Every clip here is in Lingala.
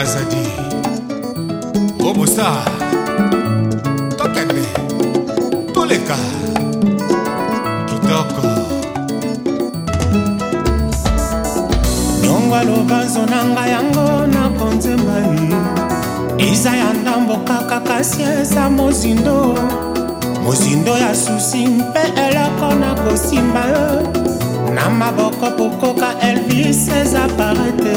bazadi robosa tokende toleka kitoko longwa lokanzo na ngai yango nakonzemba ye eza ya ndambo kaka kasi eza mozindo mozindo ya susi mpe eloko nakosimba yo na maboko pokoka elvis eza parete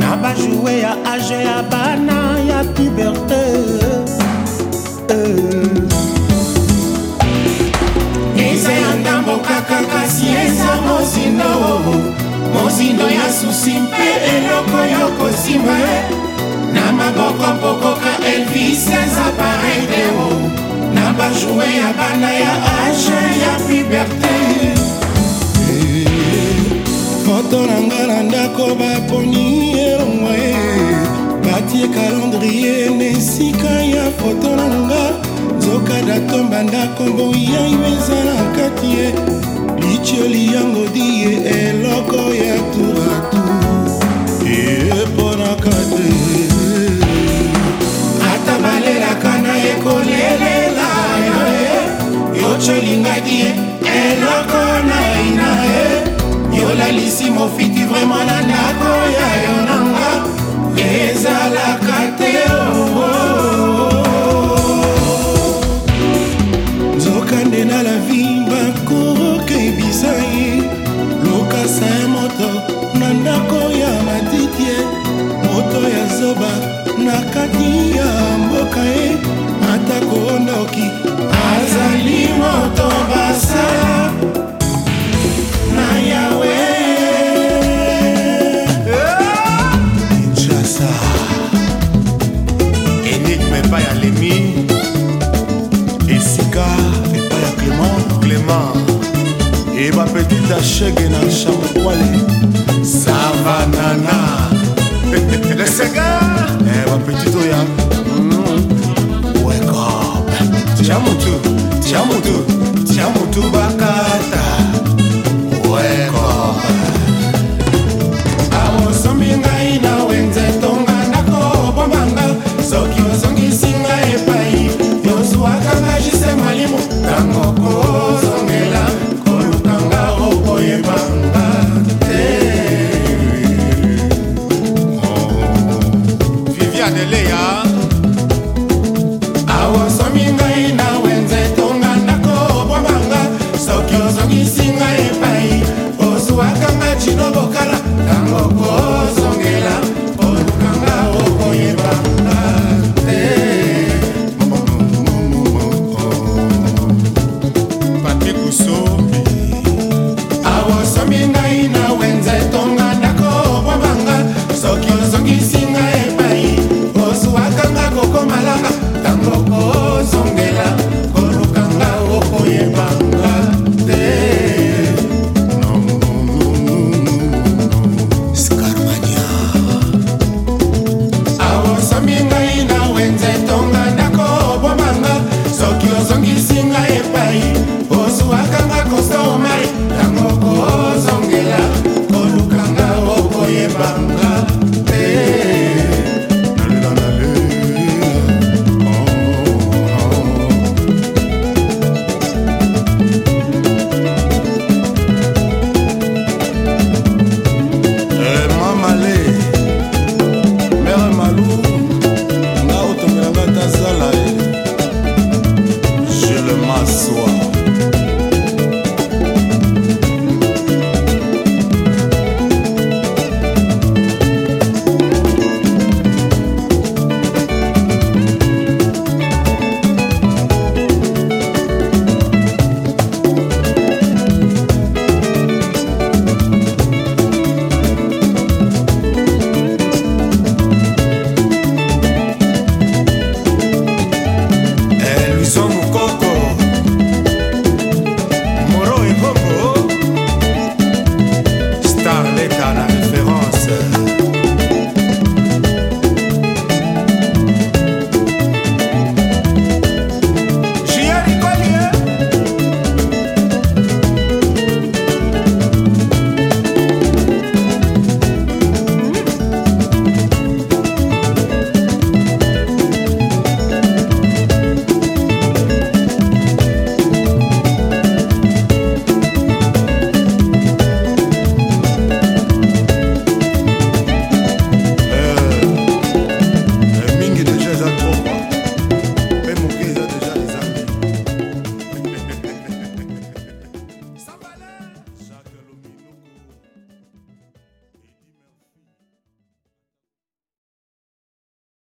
na bajoue ya age ya bana ya piberte eh. eza ya ndambo kaka kasi eza mozindo mozindo ya susi mpe eloko yo kosimba na maboko pokoka elvis eza paredeo na bajoue ya bana ya age ya puberté bato na nga na ndako baponi elongwa ye batie kalendrie na esika ya foto na nga nzoka datomba ndako boyayo eza na kati ye litioli yango di ye eloko ya turatu eponaka te profiti vraimen na ndako ya yo nanga ezalaka te oh, oh, oh. nzokande na la vie bakoroka ebisa ye lokasa ya moto na ndako ya matiti moto ya zoba na kati ya petite achègue na champoale savanana lesega bapetite oya wekop adeleya